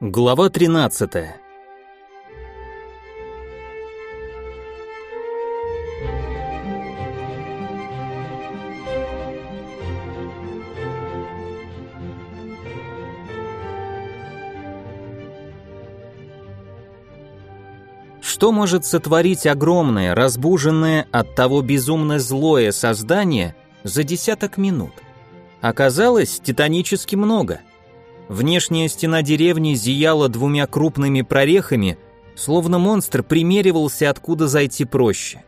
Глава 13. Что может сотворить огромное, разбуженное от того безумно злое создание за десяток минут? Оказалось, титанически много – Внешняя стена деревни зияла двумя крупными прорехами, словно монстр примеривался, откуда зайти проще.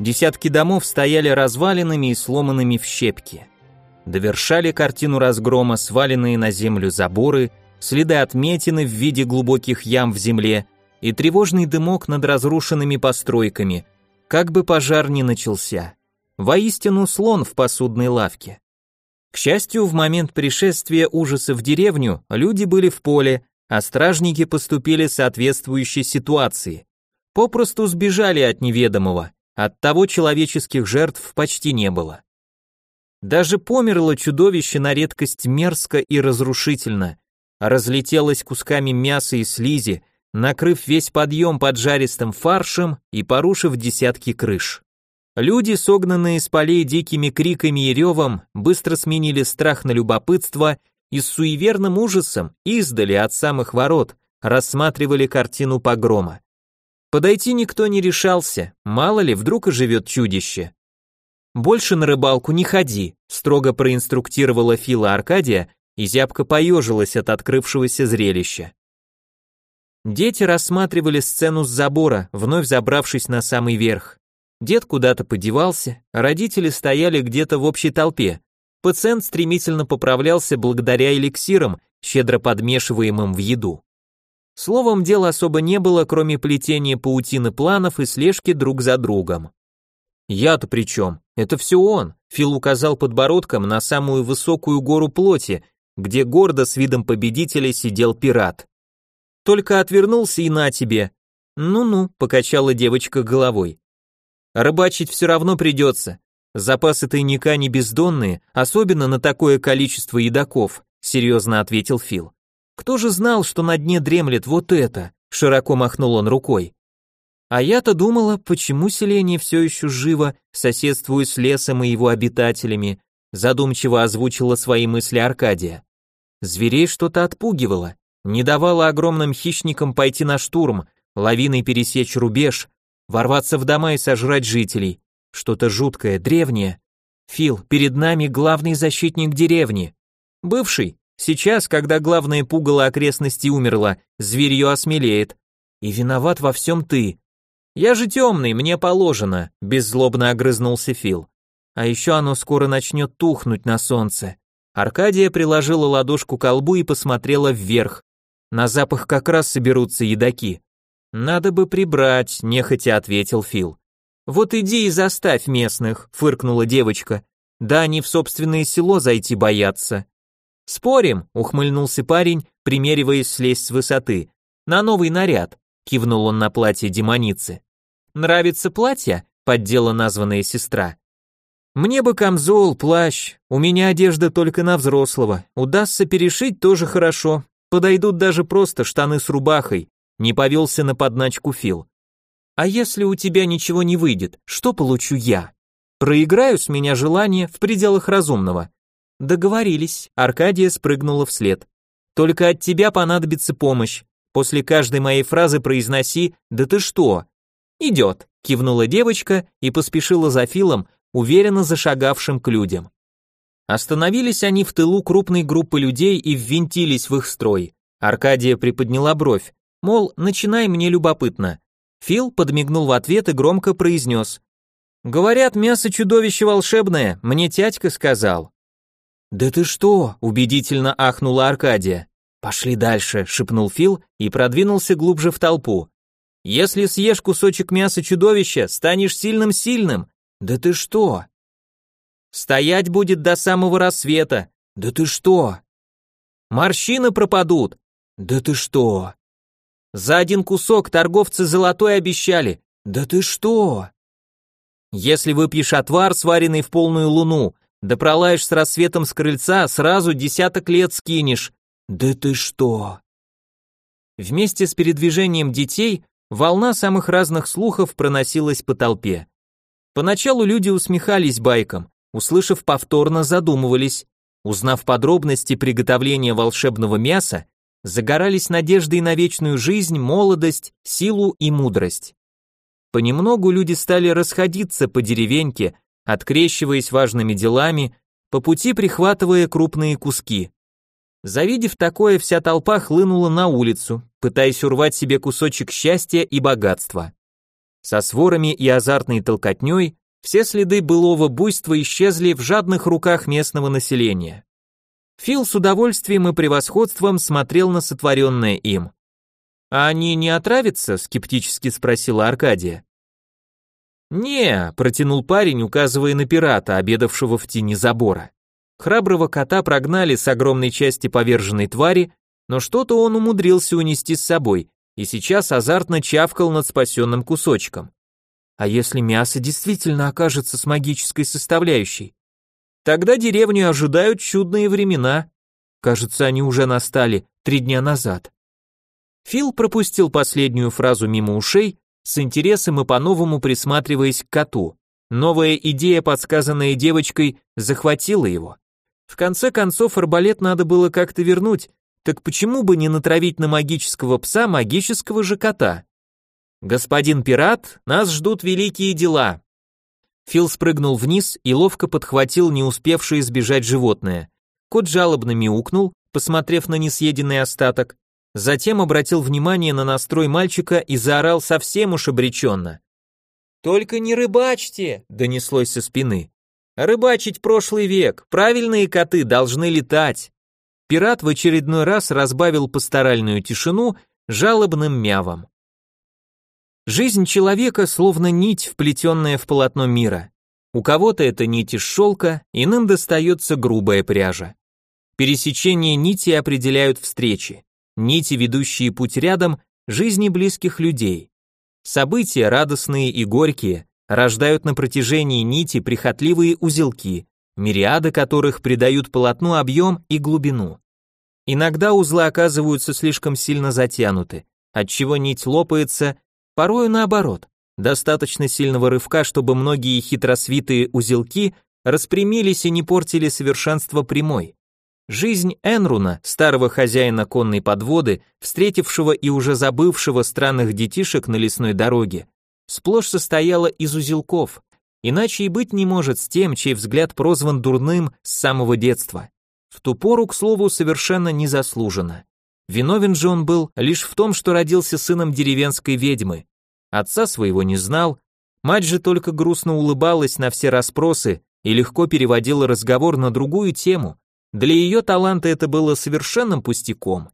Десятки домов стояли развалинами и сломанными в щепки. Довершали картину разгрома сваленные на землю заборы, следы отметины в виде глубоких ям в земле и тревожный дымок над разрушенными постройками, как бы пожар ни начался. Воистину слон в посудной лавке. К счастью, в момент пришествия ужаса в деревню люди были в поле, а стражники поступили соответствующей ситуации. Попросту сбежали от неведомого, оттого человеческих жертв почти не было. Даже померло чудовище на редкость мерзко и разрушительно, разлетелось кусками мяса и слизи, накрыв весь подъем поджаристым фаршем и порушив десятки крыш. Люди, согнанные с полей дикими криками и ревом, быстро сменили страх на любопытство и с суеверным ужасом издали от самых ворот рассматривали картину погрома. Подойти никто не решался, мало ли, вдруг оживет чудище. «Больше на рыбалку не ходи», строго проинструктировала Фила Аркадия и зябко поежилась от открывшегося зрелища. Дети рассматривали сцену с забора, вновь забравшись на самый верх. Дед куда-то подевался, родители стояли где-то в общей толпе. Пациент стремительно поправлялся благодаря эликсирам, щедро подмешиваемым в еду. Словом, дела особо не было, кроме плетения паутины планов и слежки друг за другом. «Я-то при чем? Это все он», — Фил указал подбородком на самую высокую гору плоти, где гордо с видом победителя сидел пират. «Только отвернулся и на тебе». «Ну-ну», — покачала девочка головой. Рыбачить все равно придется. Запасы тайника не бездонные, особенно на такое количество едоков, серьезно ответил Фил. Кто же знал, что на дне дремлет вот это? Широко махнул он рукой. А я-то думала, почему селение все еще живо, соседствует с лесом и его обитателями, задумчиво озвучила свои мысли Аркадия. Зверей что-то отпугивало, не давало огромным хищникам пойти на штурм, лавиной пересечь рубеж, ворваться в дома и сожрать жителей. Что-то жуткое, древнее. Фил, перед нами главный защитник деревни. Бывший. Сейчас, когда главное пугало окрестности умерло, зверье осмелеет. И виноват во всем ты. Я же темный, мне положено, беззлобно огрызнулся Фил. А еще оно скоро начнет тухнуть на солнце. Аркадия приложила ладошку к колбу и посмотрела вверх. На запах как раз соберутся едоки. «Надо бы прибрать», — нехотя ответил Фил. «Вот иди и заставь местных», — фыркнула девочка. «Да они в собственное село зайти боятся». «Спорим», — ухмыльнулся парень, примериваясь слезть с высоты. «На новый наряд», — кивнул он на платье демоницы. «Нравится платье?» — поддела названная сестра. «Мне бы камзол, плащ, у меня одежда только на взрослого, удастся перешить тоже хорошо, подойдут даже просто штаны с рубахой, не повелся на подначку Фил. А если у тебя ничего не выйдет, что получу я? Проиграю с меня желание в пределах разумного. Договорились. Аркадия спрыгнула вслед. Только от тебя понадобится помощь. После каждой моей фразы произноси «Да ты что?» «Идет», — кивнула девочка и поспешила за Филом, уверенно зашагавшим к людям. Остановились они в тылу крупной группы людей и ввинтились в их строй. Аркадия приподняла бровь. Мол, начинай, мне любопытно. Фил подмигнул в ответ и громко произнес. «Говорят, мясо чудовище волшебное, мне тятька сказал». «Да ты что?» – убедительно ахнула Аркадия. «Пошли дальше», – шепнул Фил и продвинулся глубже в толпу. «Если съешь кусочек мяса чудовища, станешь сильным-сильным». «Да ты что?» «Стоять будет до самого рассвета». «Да ты что?» «Морщины пропадут». «Да ты что?» За один кусок торговцы золотой обещали. Да ты что? Если выпьешь отвар, сваренный в полную луну, да пролаешь с рассветом с крыльца, сразу десяток лет скинешь. Да ты что? Вместе с передвижением детей волна самых разных слухов проносилась по толпе. Поначалу люди усмехались байкам, услышав повторно задумывались, узнав подробности приготовления волшебного мяса, загорались надеждой на вечную жизнь, молодость, силу и мудрость. Понемногу люди стали расходиться по деревеньке, открещиваясь важными делами, по пути прихватывая крупные куски. Завидев такое, вся толпа хлынула на улицу, пытаясь урвать себе кусочек счастья и богатства. Со сворами и азартной толкотней все следы былого буйства исчезли в жадных руках местного населения. Фил с удовольствием и превосходством смотрел на сотворенное им. «А они не отравятся?» — скептически спросила Аркадия. «Не», — протянул парень, указывая на пирата, обедавшего в тени забора. Храброго кота прогнали с огромной части поверженной твари, но что-то он умудрился унести с собой, и сейчас азартно чавкал над спасенным кусочком. А если мясо действительно окажется с магической составляющей? Тогда деревню ожидают чудные времена. Кажется, они уже настали три дня назад. Фил пропустил последнюю фразу мимо ушей, с интересом и по-новому присматриваясь к коту. Новая идея, подсказанная девочкой, захватила его. В конце концов, арбалет надо было как-то вернуть, так почему бы не натравить на магического пса магического же кота? Господин пират, нас ждут великие дела. Фил спрыгнул вниз и ловко подхватил не успевшее сбежать животное. Кот жалобно мяукнул, посмотрев на несъеденный остаток, затем обратил внимание на настрой мальчика и заорал совсем уж обреченно. «Только не рыбачьте!» — донеслось со спины. Рыбачить прошлый век, правильные коты должны летать. Пират в очередной раз разбавил пасторальную тишину жалобным мявом. Жизнь человека словно нить, вплетенная в полотно мира. У кого-то это нить из шелка, иным достается грубая пряжа. Пересечение нити определяют встречи. Нити, ведущие путь рядом, жизни близких людей. События радостные и горькие, рождают на протяжении нити прихотливые узелки, мириады которых придают полотну объем и глубину. Иногда узлы оказываются слишком сильно затянуты, отчего нить лопается, порою наоборот. Достаточно сильного рывка, чтобы многие хитросвитые узелки распрямились и не портили совершенство прямой. Жизнь Энруна, старого хозяина конной подводы, встретившего и уже забывшего странных детишек на лесной дороге, сплошь состояла из узелков, иначе и быть не может с тем, чей взгляд прозван дурным с самого детства. В ту пору, к слову, совершенно незаслуженно. Виновен же он был лишь в том, что родился сыном деревенской ведьмы. Отца своего не знал, мать же только грустно улыбалась на все расспросы и легко переводила разговор на другую тему. Для ее таланта это было совершенным пустяком.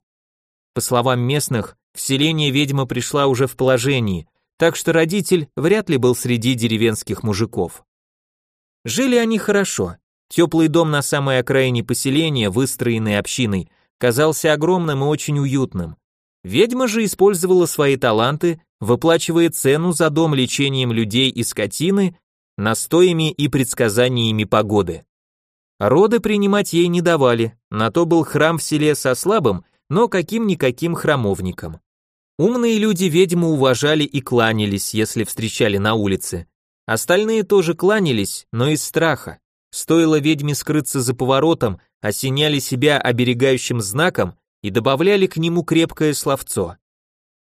По словам местных, в селение ведьма пришла уже в положении, так что родитель вряд ли был среди деревенских мужиков. Жили они хорошо. Теплый дом на самой окраине поселения, выстроенный общиной, казался огромным и очень уютным. Ведьма же использовала свои таланты, выплачивая цену за дом лечением людей и скотины, настоями и предсказаниями погоды. Роды принимать ей не давали, на то был храм в селе со слабым, но каким-никаким храмовником. Умные люди ведьму уважали и кланялись, если встречали на улице. Остальные тоже кланялись, но из страха. Стоило ведьме скрыться за поворотом, осеняли себя оберегающим знаком и добавляли к нему крепкое словцо.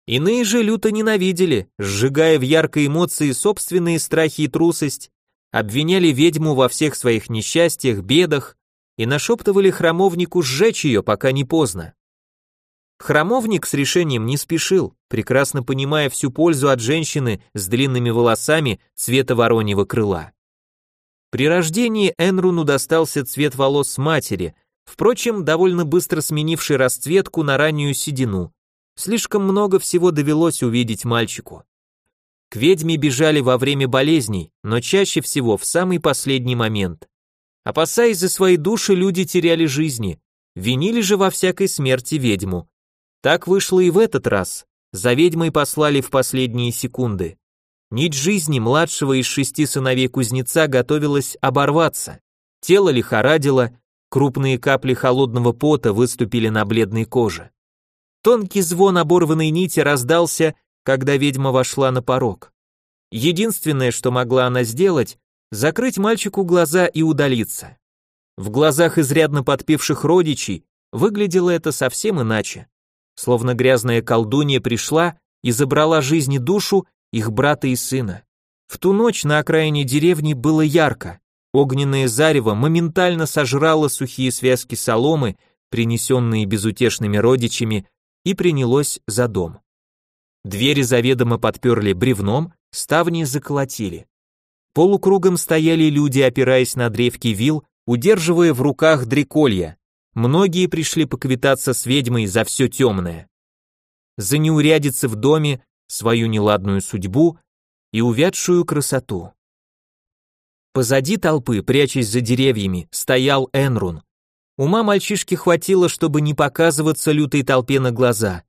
Иные же люто ненавидели, сжигая в яркой эмоции собственные страхи и трусость, обвиняли ведьму во всех своих несчастьях, бедах и нашептывали храмовнику сжечь ее, пока не поздно. Храмовник с решением не спешил, прекрасно понимая всю пользу от женщины с длинными волосами цвета вороньего крыла. При рождении Энруну достался цвет волос матери, впрочем, довольно быстро сменивший расцветку на раннюю седину. Слишком много всего довелось увидеть мальчику. К ведьме бежали во время болезней, но чаще всего в самый последний момент. Опасаясь за свои души, люди теряли жизни, винили же во всякой смерти ведьму. Так вышло и в этот раз. За ведьмой послали в последние секунды. Нить жизни младшего из шести сыновей кузнеца готовилась оборваться. Тело лихорадило, крупные капли холодного пота выступили на бледной коже. Тонкий звон оборванной нити раздался, когда ведьма вошла на порог. Единственное, что могла она сделать, закрыть мальчику глаза и удалиться. В глазах изрядно подпевших родичей выглядело это совсем иначе. Словно грязная колдунья пришла и забрала жизнь и душу их брата и сына. В ту ночь на окраине деревни было ярко. Огненное зарево моментально сожрало сухие связки соломы, принесенные безутешными родичами, и принялось за дом. Двери заведомо подперли бревном, ставни заколотили. Полукругом стояли люди, опираясь на древки вил, удерживая в руках дреколья. Многие пришли поквитаться с ведьмой за все темное. За неурядицы в доме, свою неладную судьбу и увядшую красоту. Позади толпы, прячась за деревьями, стоял Энрун. Ума мальчишки хватило, чтобы не показываться лютой толпе на глаза.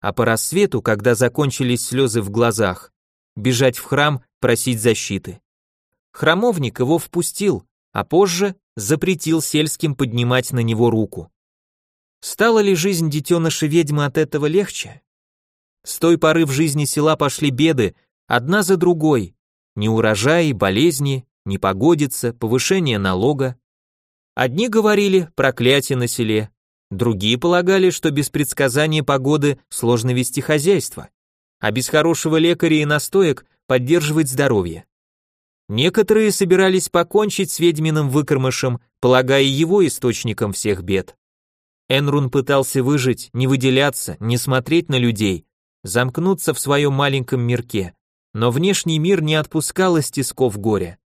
А по рассвету, когда закончились слезы в глазах, бежать в храм, просить защиты. Храмовник его впустил, а позже запретил сельским поднимать на него руку. Стала ли жизнь детеныша ведьмы от этого легче? С той поры в жизни села пошли беды, одна за другой. Неурожаи, болезни, непогодица, повышение налога. Одни говорили проклятие на селе, другие полагали, что без предсказания погоды сложно вести хозяйство, а без хорошего лекаря и настоек поддерживать здоровье. Некоторые собирались покончить с ведьминым выкормышем, полагая его источником всех бед. Энрун пытался выжить, не выделяться, не смотреть на людей, замкнуться в своем маленьком мирке, но внешний мир не отпускал из тисков горя.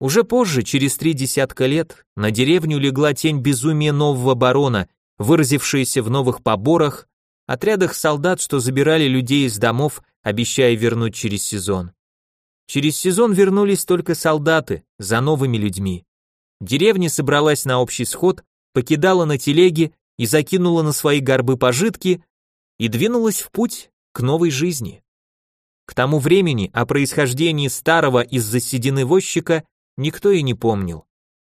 Уже позже, через три десятка лет, на деревню легла тень безумия нового барона, выразившаяся в новых поборах, отрядах солдат, что забирали людей из домов, обещая вернуть через сезон. Через сезон вернулись только солдаты, за новыми людьми. Деревня собралась на общий сход, покидала на телеге и закинула на свои горбы пожитки и двинулась в путь к новой жизни. К тому времени о происхождении старого из-за седины возчика никто и не помнил.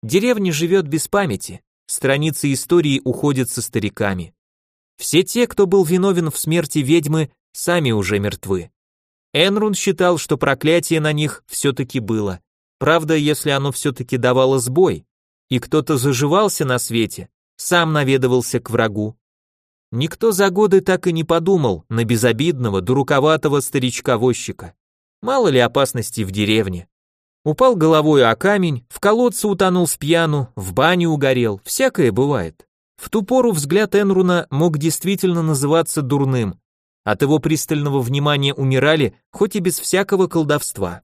Деревня живет без памяти, страницы истории уходят со стариками. Все те, кто был виновен в смерти ведьмы, сами уже мертвы. Энрун считал, что проклятие на них все-таки было. Правда, если оно все-таки давало сбой, и кто-то заживался на свете, сам наведывался к врагу. Никто за годы так и не подумал на безобидного, дураковатого старичка-возчика. Мало ли опасностей в деревне. Упал головой о камень, в колодце утонул с пьяну, в бане угорел, всякое бывает. В ту пору взгляд Энруна мог действительно называться дурным, от его пристального внимания умирали, хоть и без всякого колдовства.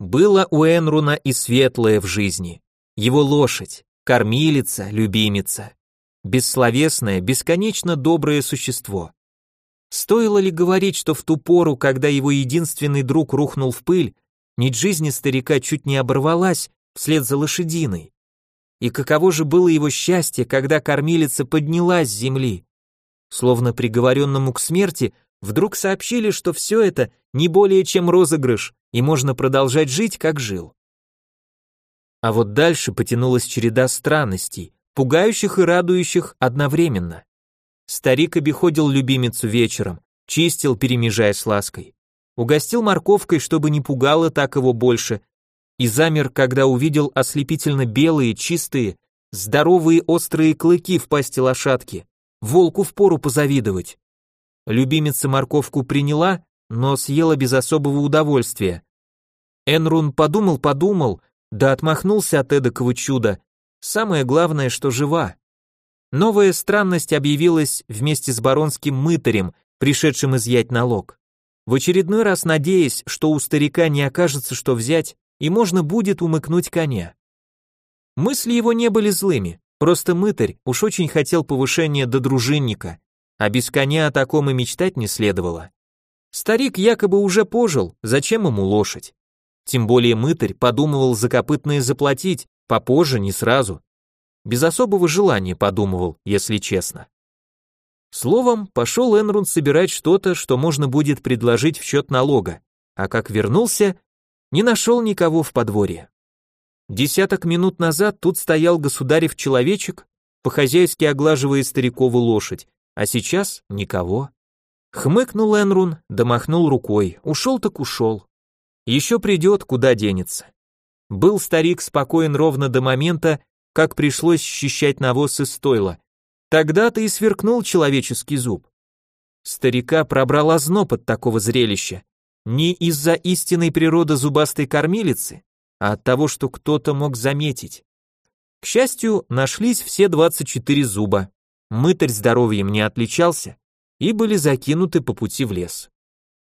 Было у Энруна и светлое в жизни. Его лошадь, кормилица, любимица. Бессловесное, бесконечно доброе существо. Стоило ли говорить, что в ту пору, когда его единственный друг рухнул в пыль, нить жизни старика чуть не оборвалась вслед за лошадиной? И каково же было его счастье, когда кормилица поднялась с земли, словно приговоренному к смерти, вдруг сообщили, что все это не более чем розыгрыш, и можно продолжать жить, как жил. А вот дальше потянулась череда странностей, пугающих и радующих одновременно. Старик обиходил любимицу вечером, чистил, перемежая с лаской. Угостил морковкой, чтобы не пугало так его больше, и замер, когда увидел ослепительно белые, чистые, здоровые острые клыки в пасти лошадки, волку впору позавидовать. Любимица морковку приняла, но съела без особого удовольствия. Энрун подумал-подумал, да отмахнулся от эдакого чуда. Самое главное, что жива. Новая странность объявилась вместе с баронским мытарем, пришедшим изъять налог. В очередной раз надеясь, что у старика не окажется что взять, и можно будет умыкнуть коня. Мысли его не были злыми. Просто мытарь уж очень хотел повышения до дружинника, а без коня о таком и мечтать не следовало. Старик якобы уже пожил, зачем ему лошадь? Тем более мытарь подумывал за копытные заплатить, попозже, не сразу. Без особого желания подумывал, если честно. Словом, пошел Энрун собирать что-то, что можно будет предложить в счет налога, а как вернулся, не нашел никого в подворье. Десяток минут назад тут стоял государев человечек, по-хозяйски оглаживая старикову лошадь, а сейчас никого. Хмыкнул Энрун, домахнул рукой, ушел так ушел. Еще придет, куда денется. Был старик спокоен ровно до момента, как пришлось счищать навоз из стойла. Тогда-то и сверкнул человеческий зуб. Старика пробрал озноб от такого зрелища. Не из-за истинной природы зубастой кормилицы, а от того, что кто-то мог заметить. К счастью, нашлись все 24 зуба. Мытарь здоровьем не отличался и были закинуты по пути в лес.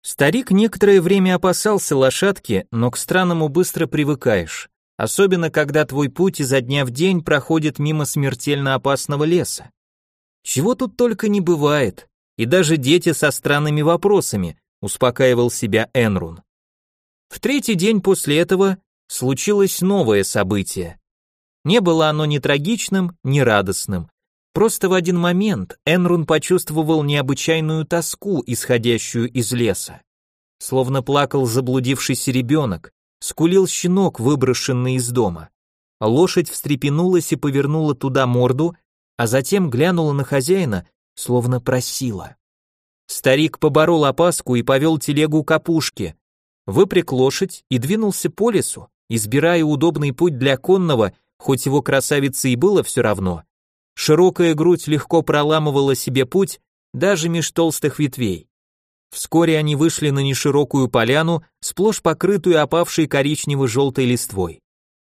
Старик некоторое время опасался лошадки, но к странному быстро привыкаешь, особенно когда твой путь изо дня в день проходит мимо смертельно опасного леса. Чего тут только не бывает, и даже дети со странными вопросами, успокаивал себя Энрун. В третий день после этого случилось новое событие. Не было оно ни трагичным, ни радостным. Просто в один момент Энрун почувствовал необычайную тоску, исходящую из леса. Словно плакал заблудившийся ребенок, скулил щенок, выброшенный из дома. Лошадь встрепенулась и повернула туда морду, а затем глянула на хозяина, словно просила. Старик поборол опаску и повел телегу к опушке, выпряг лошадь и двинулся по лесу, избирая удобный путь для конного хоть его красавице и было все равно. Широкая грудь легко проламывала себе путь даже меж толстых ветвей. Вскоре они вышли на неширокую поляну, сплошь покрытую опавшей коричнево-желтой листвой.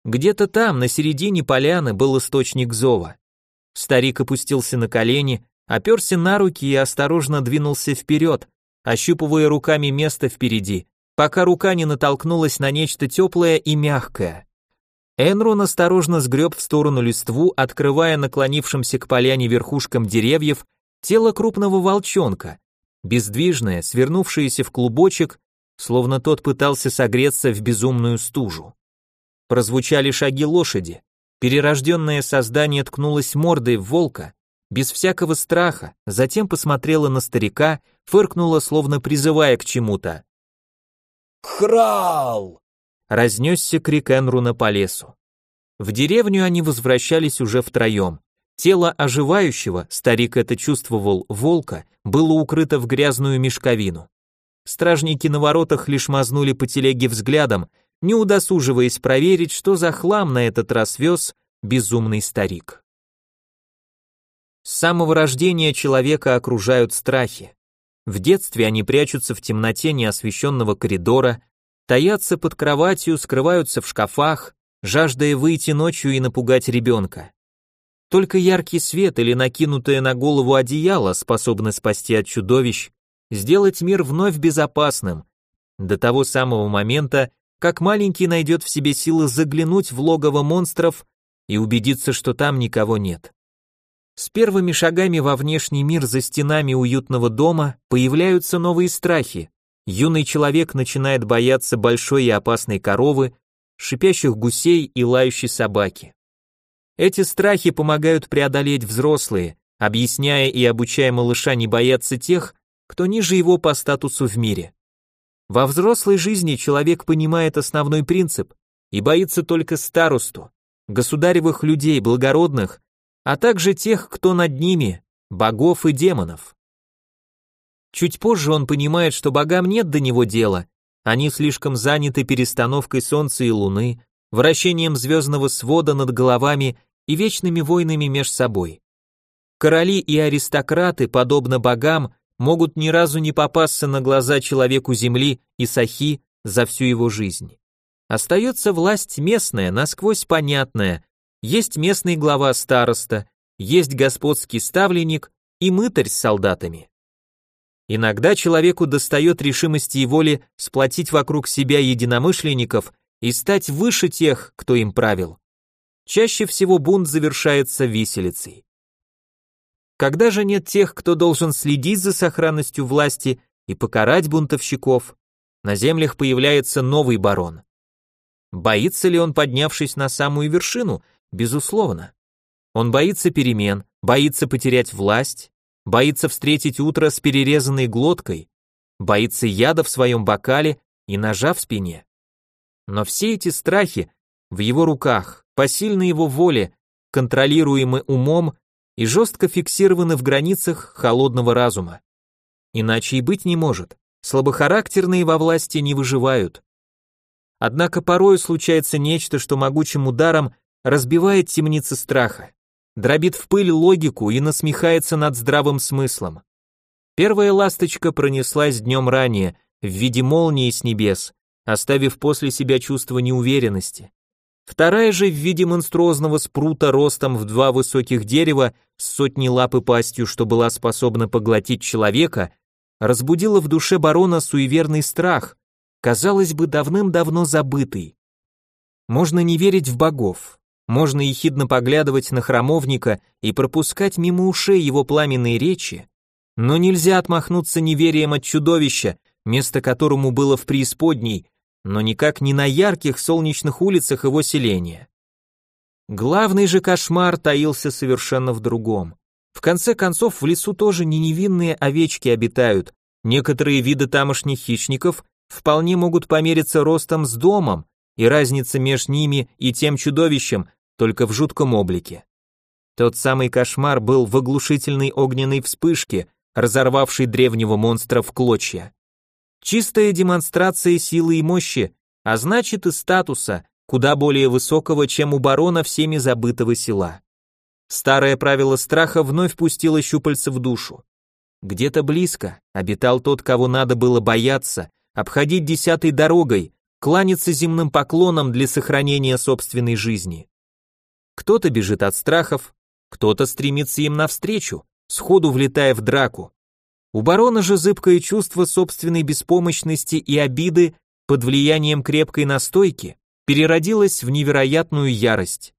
Где-то там, на середине поляны, был источник зова. Старик опустился на колени, оперся на руки и осторожно двинулся вперед, ощупывая руками место впереди, пока рука не натолкнулась на нечто теплое и мягкое. Энрон осторожно сгреб в сторону листву, открывая наклонившимся к поляне верхушкам деревьев тело крупного волчонка, бездвижное, свернувшееся в клубочек, словно тот пытался согреться в безумную стужу. Прозвучали шаги лошади. Перерожденное создание ткнулось мордой в волка, без всякого страха, затем посмотрела на старика, фыркнула, словно призывая к чему-то. «Крал!» Разнесся крик Энруна по лесу. В деревню они возвращались уже втроем. Тело оживающего, старик это чувствовал, волка, было укрыто в грязную мешковину. Стражники на воротах лишь мазнули по телеге взглядом, не удосуживаясь проверить, что за хлам на этот раз вез безумный старик. С самого рождения человека окружают страхи. В детстве они прячутся в темноте неосвещенного коридора, таятся под кроватью, скрываются в шкафах, жаждая выйти ночью и напугать ребенка. Только яркий свет или накинутое на голову одеяло способны спасти от чудовищ, сделать мир вновь безопасным, до того самого момента, как маленький найдет в себе силы заглянуть в логово монстров и убедиться, что там никого нет. С первыми шагами во внешний мир за стенами уютного дома появляются новые страхи, юный человек начинает бояться большой и опасной коровы, шипящих гусей и лающей собаки. Эти страхи помогают преодолеть взрослые, объясняя и обучая малыша не бояться тех, кто ниже его по статусу в мире. Во взрослой жизни человек понимает основной принцип и боится только старосту, государевых людей, благородных, а также тех, кто над ними, богов и демонов. Чуть позже он понимает, что богам нет до него дела, они слишком заняты перестановкой Солнца и Луны, вращением звездного свода над головами и вечными войнами меж собой. Короли и аристократы, подобно богам, могут ни разу не попасться на глаза человеку Земли и Сахи за всю его жизнь. Остается власть местная, насквозь понятная, есть местный глава староста, есть господский ставленник и мытарь с солдатами. Иногда человеку достает решимости и воли сплотить вокруг себя единомышленников и стать выше тех, кто им правил. Чаще всего бунт завершается виселицей. Когда же нет тех, кто должен следить за сохранностью власти и покарать бунтовщиков, на землях появляется новый барон. Боится ли он, поднявшись на самую вершину? Безусловно. Он боится перемен, боится потерять власть, боится встретить утро с перерезанной глоткой, боится яда в своем бокале и ножа в спине. Но все эти страхи в его руках, посильны его воле, контролируемы умом, и жестко фиксированы в границах холодного разума. Иначе и быть не может. Слабохарактерные во власти не выживают. Однако порой случается нечто, что могучим ударом разбивает темницы страха, дробит в пыль логику и насмехается над здравым смыслом. Первая ласточка пронеслась днем ранее в виде молнии с небес, оставив после себя чувство неуверенности. Вторая же в виде монструозного спрута ростом в два высоких дерева с сотней лап и пастью, что была способна поглотить человека, разбудила в душе барона суеверный страх, казалось бы, давным-давно забытый. Можно не верить в богов, можно ехидно поглядывать на храмовника и пропускать мимо ушей его пламенные речи, но нельзя отмахнуться неверием от чудовища, место которому было в преисподней, но никак не на ярких солнечных улицах его селения. Главный же кошмар таился совершенно в другом. В конце концов, в лесу тоже не невинные овечки обитают. Некоторые виды тамошних хищников вполне могут помериться ростом с домом, и разница между ними и тем чудовищем только в жутком облике. Тот самый кошмар был в оглушительной огненной вспышке, разорвавшей древнего монстра в клочья. Чистая демонстрация силы и мощи, а значит и статуса, куда более высокого, чем у барона всеми забытого села. Старое правило страха вновь пустило щупальца в душу. Где-то близко обитал тот, кого надо было бояться, обходить десятой дорогой, кланяться земным поклоном для сохранения собственной жизни. Кто-то бежит от страхов, кто-то стремится им навстречу, сходу влетая в драку. У барона же зыбкое чувство собственной беспомощности и обиды под влиянием крепкой настойки переродилось в невероятную ярость.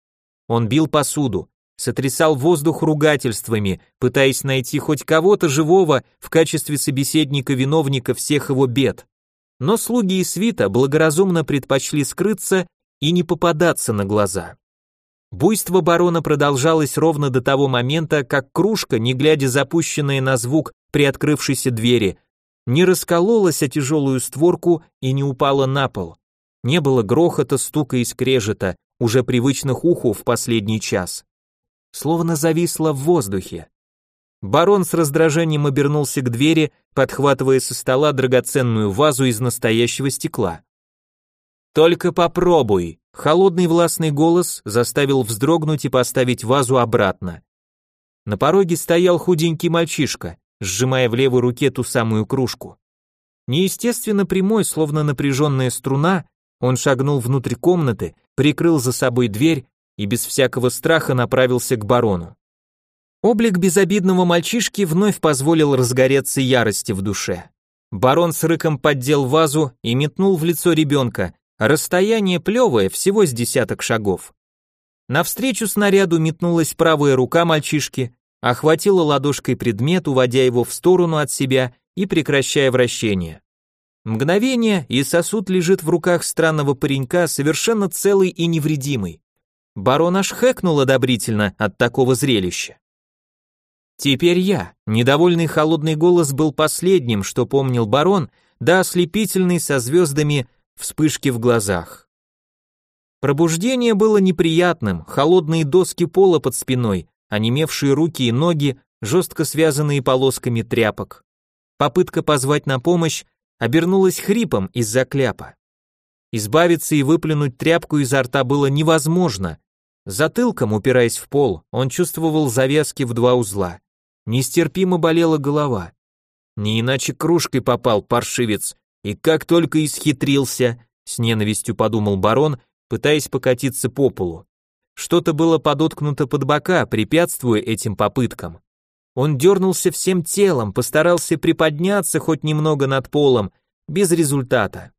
Он бил посуду, сотрясал воздух ругательствами, пытаясь найти хоть кого-то живого в качестве собеседника-виновника всех его бед. Но слуги и свита благоразумно предпочли скрыться и не попадаться на глаза. Буйство барона продолжалось ровно до того момента, как кружка, не глядя запущенная на звук при открывшейся двери, не раскололась о тяжелую створку и не упала на пол. Не было грохота, стука и скрежета, уже привычных уху в последний час словно зависла в воздухе. Барон с раздражением обернулся к двери, подхватывая со стола драгоценную вазу из настоящего стекла. «Только попробуй!» Холодный властный голос заставил вздрогнуть и поставить вазу обратно. На пороге стоял худенький мальчишка, сжимая в левой руке ту самую кружку. Неестественно прямой, словно напряженная струна, он шагнул внутрь комнаты, прикрыл за собой дверь и без всякого страха направился к барону. Облик безобидного мальчишки вновь позволил разгореться ярости в душе. Барон с рыком поддел вазу и метнул в лицо ребенка, расстояние плевое, всего с десяток шагов. Навстречу снаряду метнулась правая рука мальчишки, охватила ладошкой предмет, уводя его в сторону от себя и прекращая вращение. Мгновение, и сосуд лежит в руках странного паренька, совершенно целый и невредимый. Барон аж хэкнул одобрительно от такого зрелища. Теперь я. Недовольный холодный голос был последним, что помнил барон, да ослепительный со звездами вспышки в глазах. Пробуждение было неприятным, холодные доски пола под спиной, онемевшие руки и ноги, жестко связанные полосками тряпок. Попытка позвать на помощь обернулась хрипом из-за кляпа. Избавиться и выплюнуть тряпку изо рта было невозможно, Затылком, упираясь в пол, он чувствовал завязки в два узла. Нестерпимо болела голова. Не иначе кружкой попал паршивец, и как только исхитрился, с ненавистью подумал барон, пытаясь покатиться по полу. Что-то было подоткнуто под бока, препятствуя этим попыткам. Он дернулся всем телом, постарался приподняться хоть немного над полом, без результата.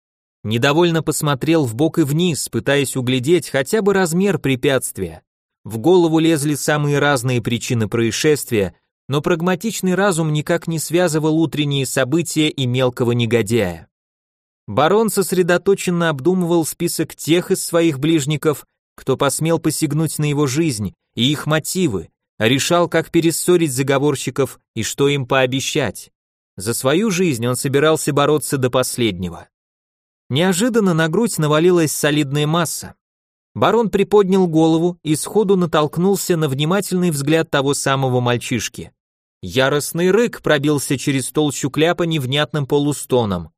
Недовольно посмотрел в бок и вниз, пытаясь углядеть хотя бы размер препятствия. В голову лезли самые разные причины происшествия, но прагматичный разум никак не связывал утренние события и мелкого негодяя. Барон сосредоточенно обдумывал список тех из своих ближников, кто посмел посягнуть на его жизнь и их мотивы, решал, как перессорить заговорщиков и что им пообещать. За свою жизнь он собирался бороться до последнего. Неожиданно на грудь навалилась солидная масса. Барон приподнял голову и сходу натолкнулся на внимательный взгляд того самого мальчишки. Яростный рык пробился через толщу кляпа невнятным полустоном.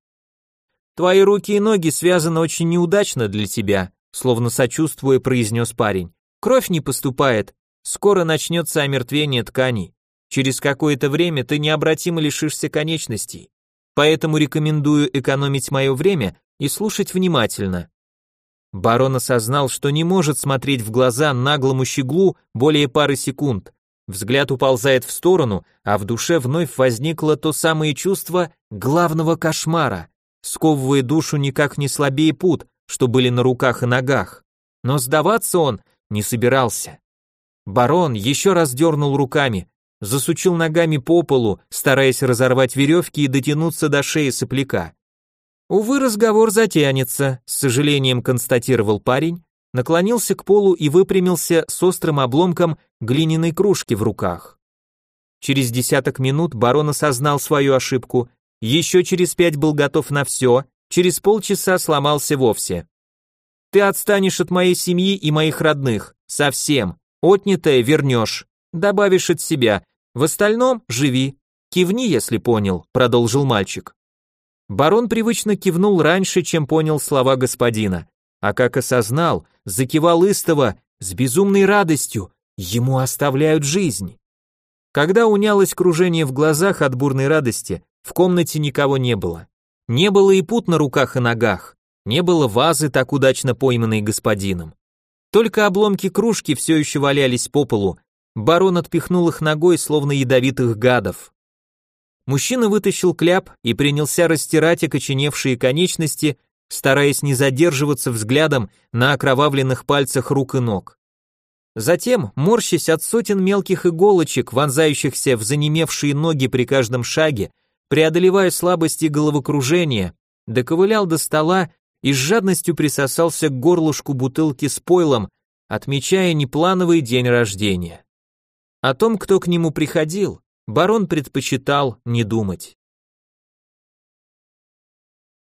«Твои руки и ноги связаны очень неудачно для тебя», словно сочувствуя, произнес парень. «Кровь не поступает. Скоро начнется омертвение тканей. Через какое-то время ты необратимо лишишься конечностей. Поэтому рекомендую экономить мое время и слушать внимательно». Барон осознал, что не может смотреть в глаза наглому щеглу более пары секунд. Взгляд уползает в сторону, а в душе вновь возникло то самое чувство главного кошмара сковывая душу никак не слабее пут, что были на руках и ногах. Но сдаваться он не собирался. Барон еще раз дернул руками, засучил ногами по полу, стараясь разорвать веревки и дотянуться до шеи сопляка. Увы, разговор затянется, с сожалением констатировал парень, наклонился к полу и выпрямился с острым обломком глиняной кружки в руках. Через десяток минут барон осознал свою ошибку еще через пять был готов на все, через полчаса сломался вовсе. Ты отстанешь от моей семьи и моих родных, совсем, отнятое вернешь, добавишь от себя, в остальном живи. Кивни, если понял, продолжил мальчик. Барон привычно кивнул раньше, чем понял слова господина, а как осознал, закивал истово, с безумной радостью, ему оставляют жизнь. Когда унялось кружение в глазах от бурной радости, в комнате никого не было. Не было и пут на руках и ногах, не было вазы, так удачно пойманной господином. Только обломки кружки все еще валялись по полу, барон отпихнул их ногой, словно ядовитых гадов. Мужчина вытащил кляп и принялся растирать окоченевшие конечности, стараясь не задерживаться взглядом на окровавленных пальцах рук и ног. Затем, морщась от сотен мелких иголочек, вонзающихся в занемевшие ноги при каждом шаге, преодолевая слабости и головокружение, доковылял до стола и с жадностью присосался к горлышку бутылки с пойлом, отмечая неплановый день рождения. О том, кто к нему приходил, барон предпочитал не думать.